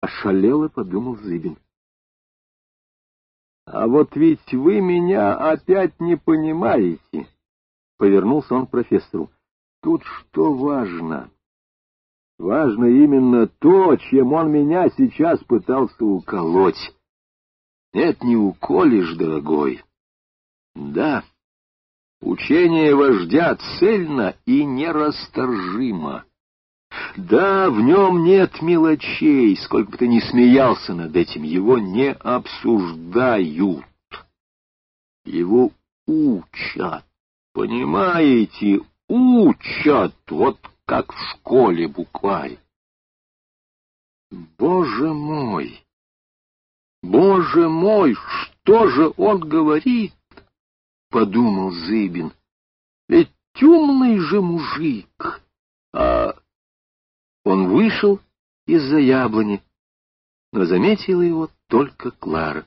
Ошалело подумал Зыбин. А вот ведь вы меня опять не понимаете, повернулся он к профессору. Тут что важно? Важно именно то, чем он меня сейчас пытался уколоть. Нет, не уколешь, дорогой. Да, учение вождя цельно и нерасторжимо. Да, в нем нет мелочей, сколько бы ты ни смеялся над этим, его не обсуждают. Его учат, понимаете, учат, вот как в школе букварь. Боже мой! Боже мой, что же он говорит? — подумал Зыбин. Ведь умный же мужик. Он вышел из-за яблони, но заметила его только Клара.